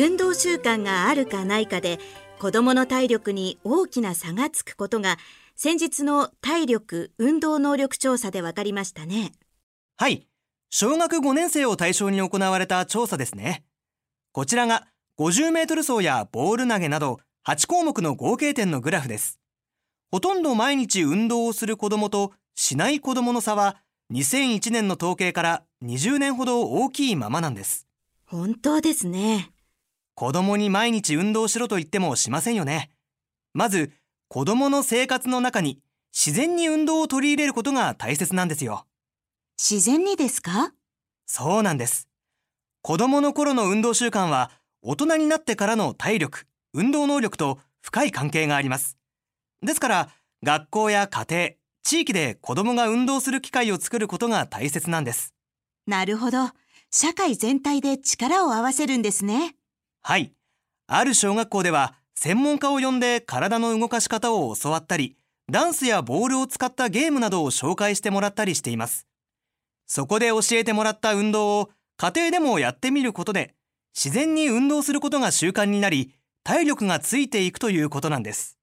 運動習慣があるかないかで子どもの体力に大きな差がつくことが先日の体力運動能力調査で分かりましたね。はい。小学5年生を対象に行われた調査ですね。こちらが50メートル走やボール投げなど8項目の合計点のグラフです。ほとんど毎日運動をする子どもとしない子どもの差は2001年の統計から20年ほど大きいままなんです。本当ですね子供に毎日運動しろと言ってもしませんよね。まず子供の生活の中に自然に運動を取り入れることが大切なんですよ。自然にですか？そうなんです。子供の頃の運動習慣は大人になってからの体力運動能力と深い関係があります。ですから学校や家庭地域で子供が運動する機会を作ることが大切なんです。なるほど。社会全体で力を合わせるんですねはい。ある小学校では専門家を呼んで体の動かし方を教わったりダンスやボールを使ったゲームなどを紹介してもらったりしています。そこで教えてもらった運動を家庭でもやってみることで自然に運動することが習慣になり体力がついていくということなんです。